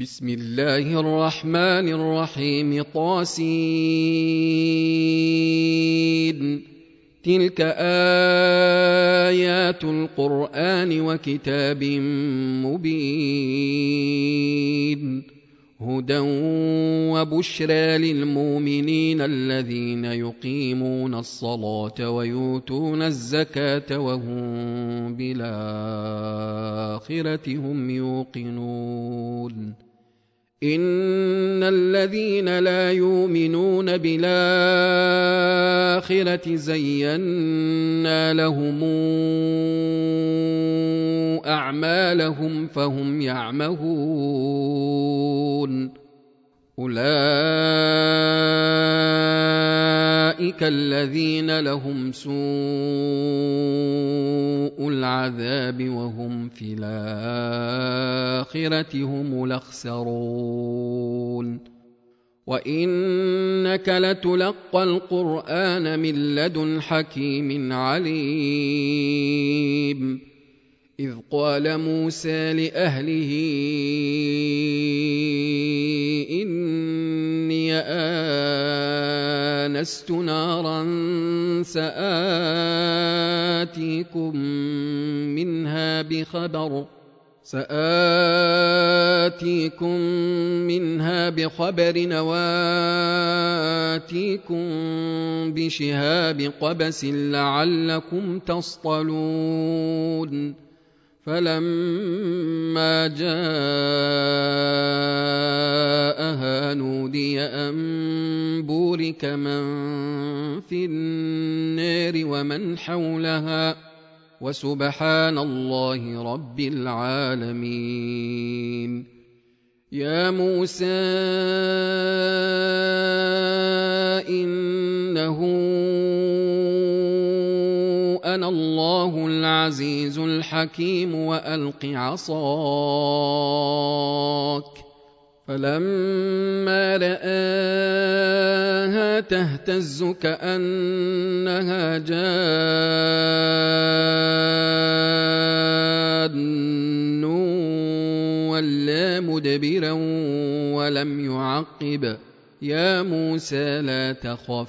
بسم الله الرحمن الرحيم طاسين. تلك آيات القرآن وكتاب مبين. هدى وبشرى للمؤمنين الذين يقيمون الصلاه ويؤتون الزكاه وهم بالاخره هم يوقنون ان الذين لا يؤمنون بالاخره زينا لهم اعمالهم فهم يعمهون اولئك الذين لهم سوء العذاب وهم في الآخرة هم الأخسرون. وإنك لتلقى القرآن من لدن حكيم عليم. إذ قال موسى لأهله إني آنست نارا سآتيكم منها بخبر سآتيكم منها بخبر نواتيكم بشهاب قبس لعلكم تصطلون فلما جاءها نودي أن بورك من في النار ومن حولها وسبحان الله رب العالمين. يا موسى إنه أنا الله العزيز الحكيم وألق عصاك فلما رآها تهتز كأنها جان ولا مدبرا ولم يعقب. يا موسى لا تخف.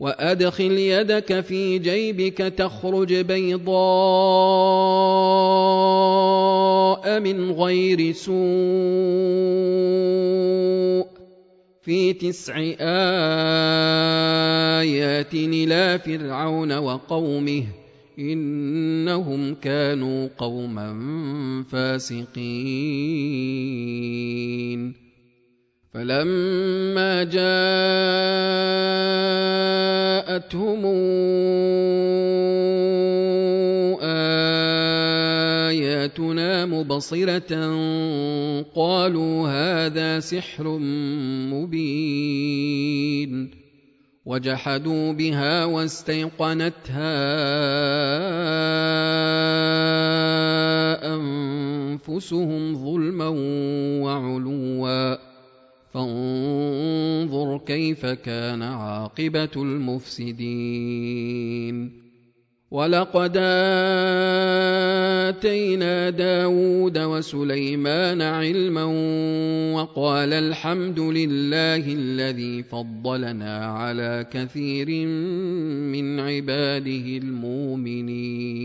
وأدخل يدك في جيبك تخرج بيضاء من غير سوء في تسع آيات إلى فرعون وقومه إنهم كانوا قوما فاسقين فلما جاءتهم آياتنا مبصرة قالوا هذا سحر مبين وجحدوا بها واستيقنتها أنفسهم ظلما وعلوا فانظر كيف كان عاقبة المفسدين. ولقد آتينا داود وسليمان علما وقال الحمد لله الذي فضلنا على كثير من عباده المؤمنين.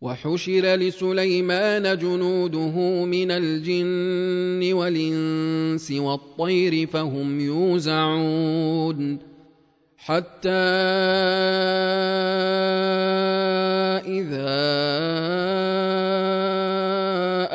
وحشر لسليمان جنوده من الجن والإنس والطير فهم يوزعون حتى إذا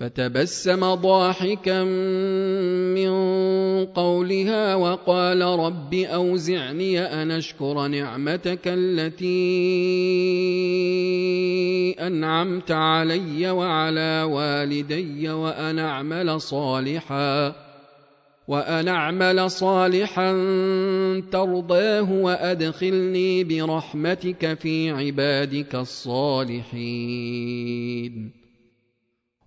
فتبسم ضاحكا من قولها وقال رب أوزعني أن أشكر نعمتك التي أنعمت علي وعلى والدي وأن أعمل صالحا وأن أعمل صالحا ترضاه وأدخلني برحمتك في عبادك الصالحين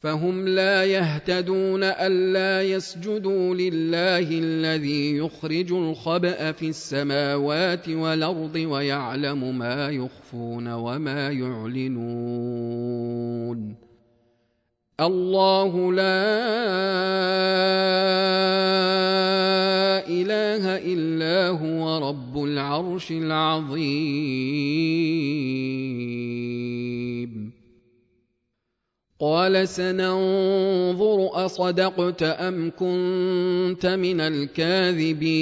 فهم لا يهتدون ألا يسجدوا لله الذي يخرج الخبأ في السماوات والأرض ويعلم ما يخفون وما يعلنون. الله لا إله إلا هو رب العرش العظيم. قال سننظر أصدقت أم كنت من الكاذبين.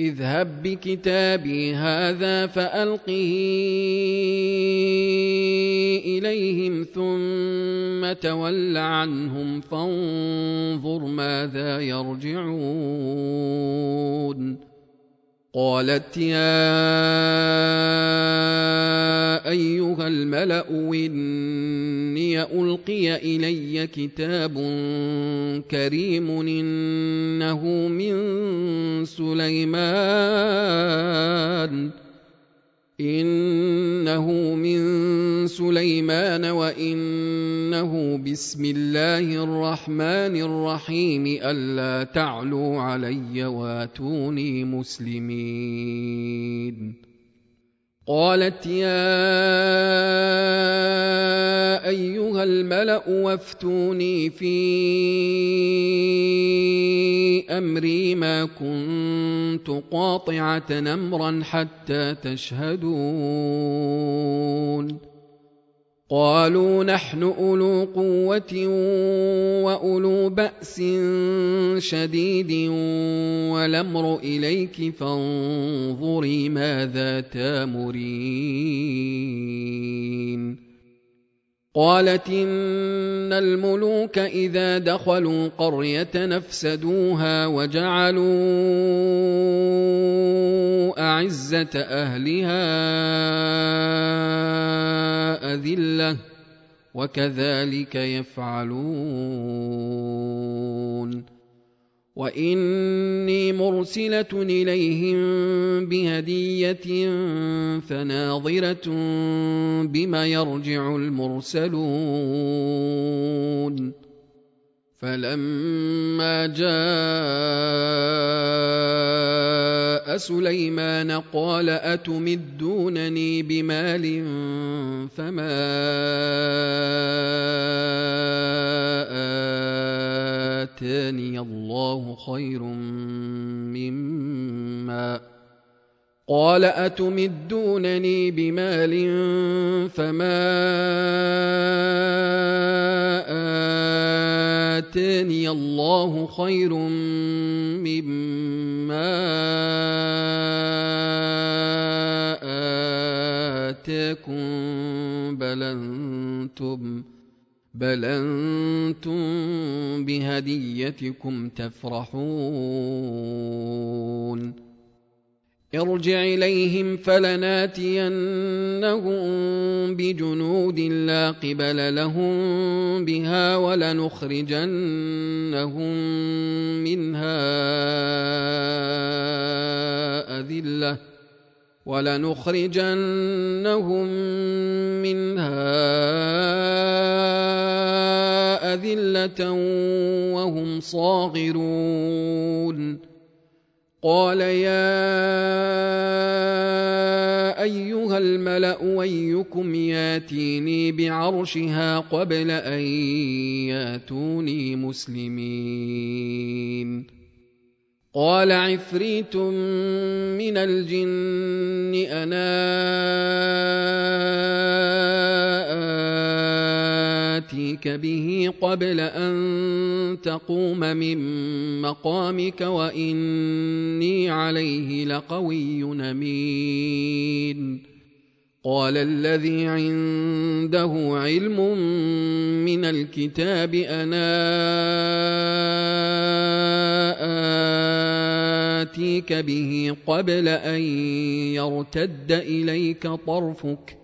اذهب بكتابي هذا فألقه إليهم ثم تول عنهم فانظر ماذا يرجعون. قالت يا أيها الملأ إني ألقي إلي كتاب كريم إنه من سليمان. إنه من سليمان وإنه بسم الله الرحمن الرحيم ألا تعلوا علي واتوني مسلمين. قالت يا أيها الملأ وافتوني في أمري ما كنت قاطعة أمرا حتى تشهدون. قالوا نحن أولو قوة وأولو بأس شديد والأمر إليك فانظري ماذا تامرين. قالت إن الملوك إذا دخلوا قرية نفسدوها وجعلوا أعزة أهلها أذلة وكذلك يفعلون. واني مرسله اليهم بهديه فناظره بم يرجع المرسلون فلما جاء سليمان قال اتمدونني بمال فما آتاني الله خير مما قال أتمدونني بمال فما آتاني الله خير مما آتاكم بل أنتم بل أنتم بهديتكم تفرحون ارجع اليهم فلناتينهم بجنود لا قبل لهم بها ولنخرجنهم منها اذله ولنخرجنهم منها أذلة وهم صاغرون. قال يا أيها الملأ ايكم ياتيني بعرشها قبل أن ياتوني مسلمين. قال عفريت من الجن أنا آتيك به قبل أن تقوم من مقامك وإني عليه لقوي أمين. قال الذي عنده علم من الكتاب أنا آتيك به قبل أن يرتد إليك طرفك ۖ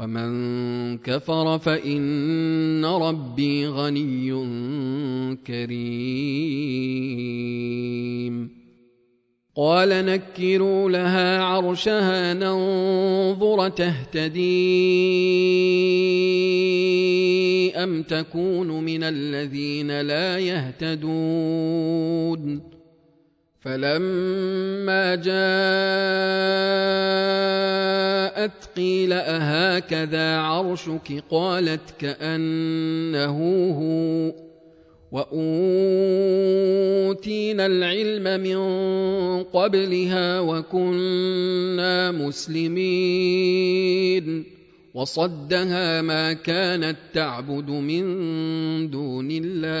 ومن كفر فإن ربي غني كريم. قال نكروا لها عرشها ننظر تهتدي أم تكون من الذين لا يهتدون. فلما جاءت قيل أهكذا عرشك قالت كأنه هو وأوتينا العلم من قبلها وكنا مسلمين وصدها ما كانت تعبد من دون الله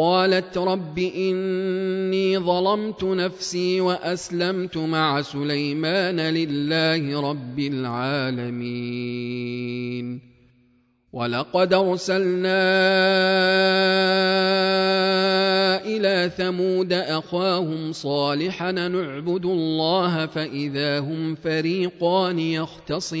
قالت رب إني ظلمت نفسي وأسلمت مع سليمان لله رب العالمين. ولقد أرسلنا إلى ثمود أخاهم صالحا نعبد الله فإذا هم فريقان يختصمون.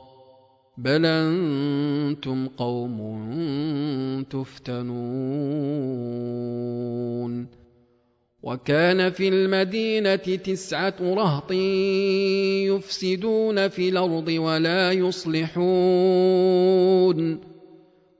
بل أنتم قوم تفتنون. وكان في المدينة تسعة رهط يفسدون في الأرض ولا يصلحون.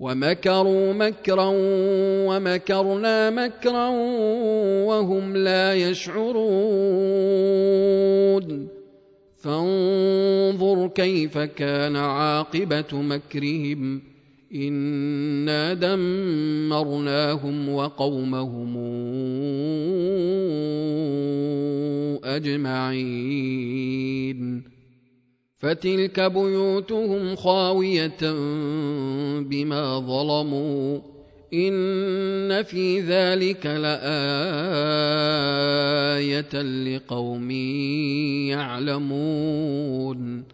ومكروا مكرا ومكرنا مكرا وهم لا يشعرون. فانظر كيف كان عاقبة مكرهم. إنا دمرناهم وقومهم أجمعين. فتلك بيوتهم خاوية بما ظلموا إن في ذلك لآية لقوم يعلمون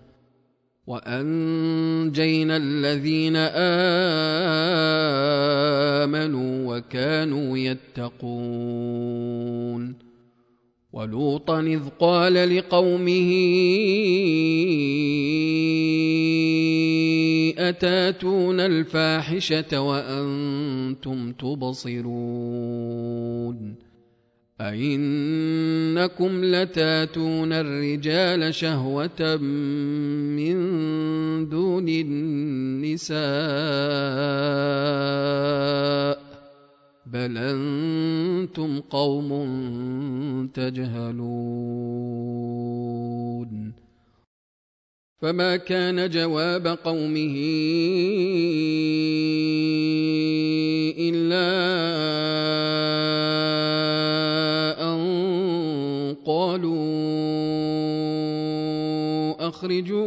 وأنجينا الذين آمنوا وكانوا يتقون ولوطا اذ قال لقومه اتاتون الفاحشه وأنتم تبصرون أئنكم لتاتون الرجال شهوة من دون النساء بل أنتم قوم تجهلون فما كان جواب قومه إلا قالوا أخرجوا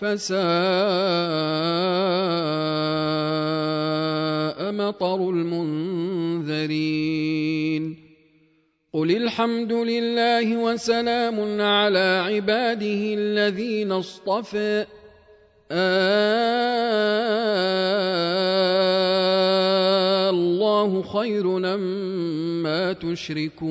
فساء مطر المنذرين. قل الحمد لله وسلام على عباده الذين اصطفى. الله خير أما تشركون.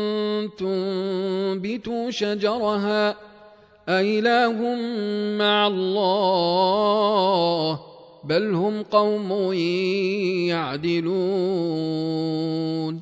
تنبتوا شجرها أإله مع الله بل هم قوم يعدلون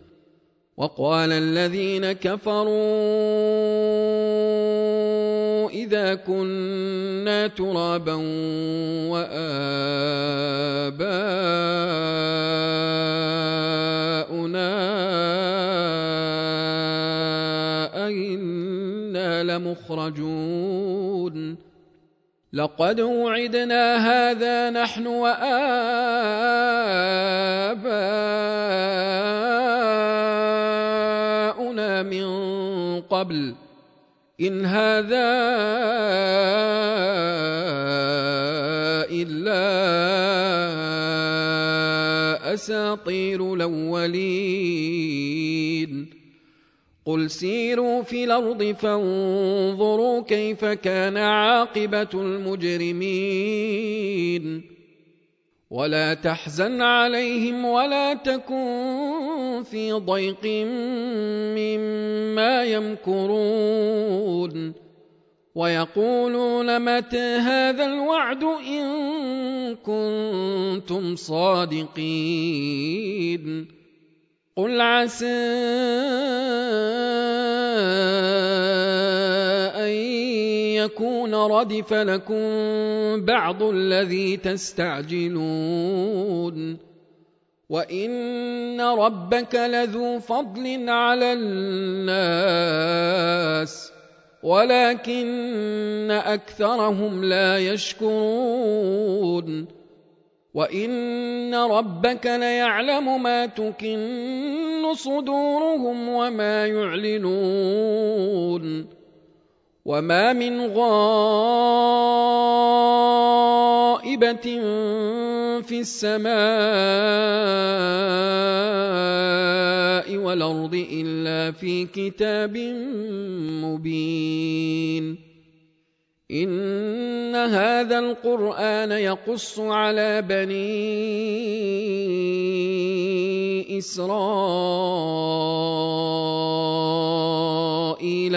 وقال الذين كفروا إذا كنا ترابا وآباؤنا أئنا لمخرجون. لقد وعدنا هذا نحن وآباؤنا قبل إن هذا إلا أساطير الأولين. قل سيروا في الأرض فانظروا كيف كان عاقبة المجرمين. ولا تحزن عليهم ولا تكن في ضيق مما يمكرون. ويقولون متى هذا الوعد إن كنتم صادقين. قل عسى أن يكون ردف لكم بعض الذي تستعجلون. وإن ربك لذو فضل على الناس ولكن أكثرهم لا يشكرون. وإن ربك ليعلم ما تكن صدورهم وما يعلنون. وما من غائبه في السماء والارض الا في كتاب مبين ان هذا القران يقص على بني اسرائيل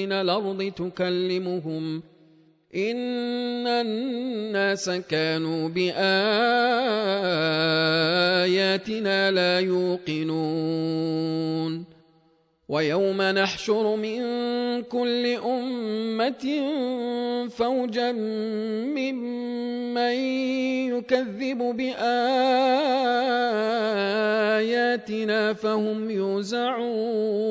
من الأرض تكلمهم إن الناس كانوا بآياتنا لا يوقنون ويوم نحشر من كل أمة فوجا ممن يكذب بآياتنا فهم يوزعون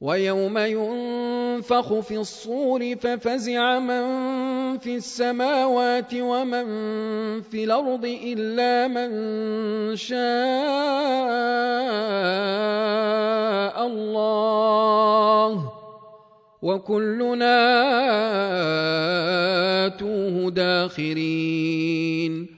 ويوم ينفخ في الصور ففزع من في السماوات ومن في الأرض إلا من شاء الله وكلنا آتوه داخرين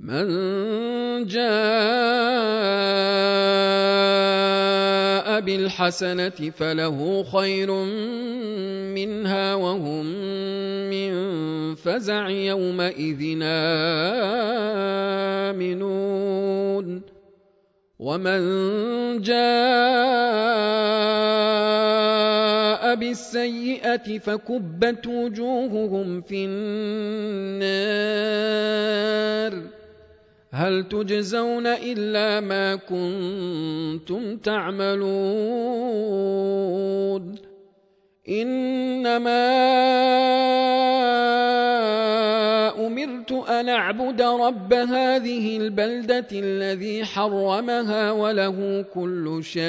من جاء بالحسنة فله خير منها وهم من فزع يومئذ آمنون. ومن جاء بالسيئة فكبت وجوههم في النار. هل تجزون إلا ما كنتم تعملون؟ إنما أمرت أن أعبد رب هذه البلدة الذي حرمها وله كل شيء.